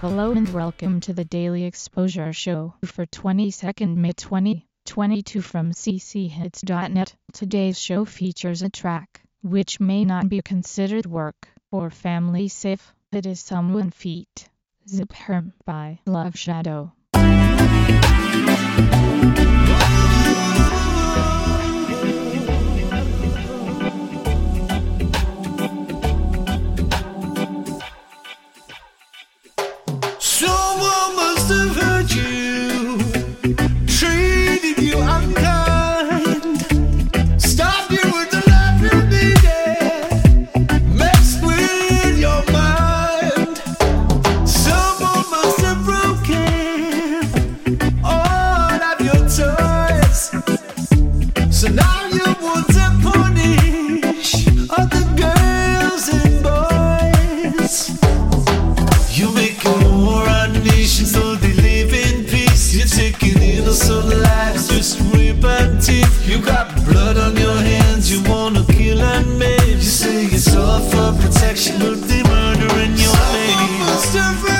Hello and welcome to the Daily Exposure Show for 22nd May 2022 from cchits.net. Today's show features a track which may not be considered work or family safe. It is Someone Feet Zep Hurme by Love Shadow. You got blood on your hands, you wanna kill and maim. You say it's all for protection, but they're murdering your so lady.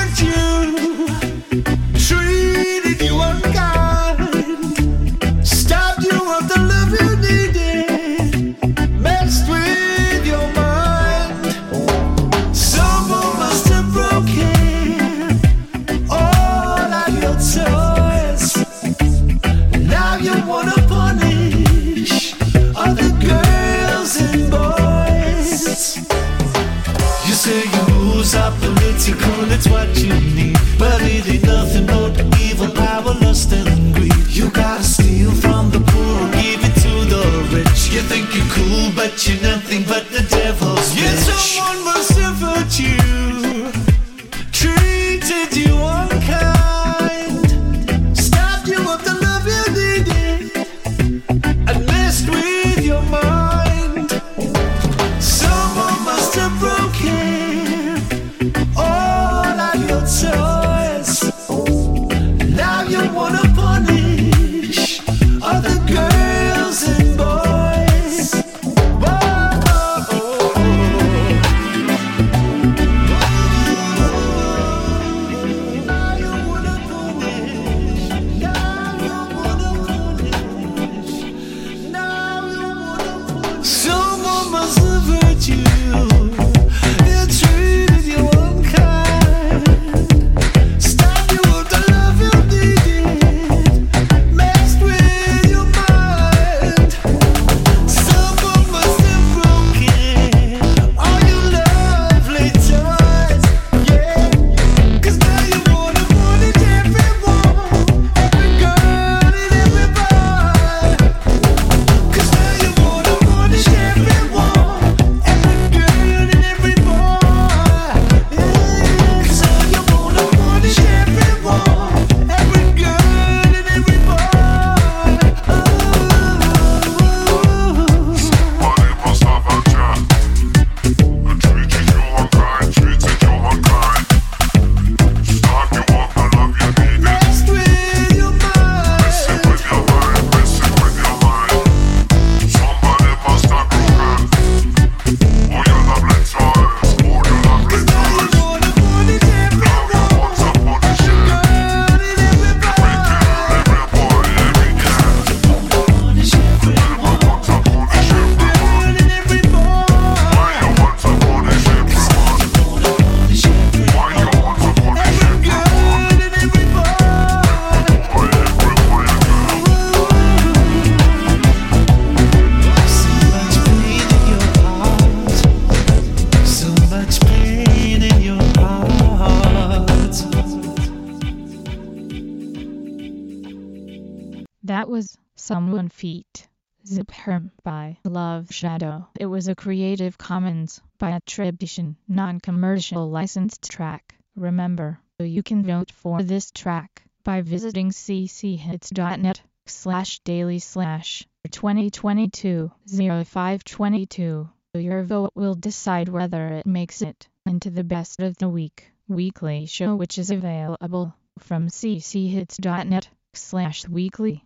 That was Someone Feat. Zep Hurme by Love Shadow. It was a Creative Commons by attribution, non-commercial licensed track. Remember, you can vote for this track by visiting cchits.net slash daily slash 2022 0522. Your vote will decide whether it makes it into the best of the week. Weekly show which is available from cchits.net slash weekly.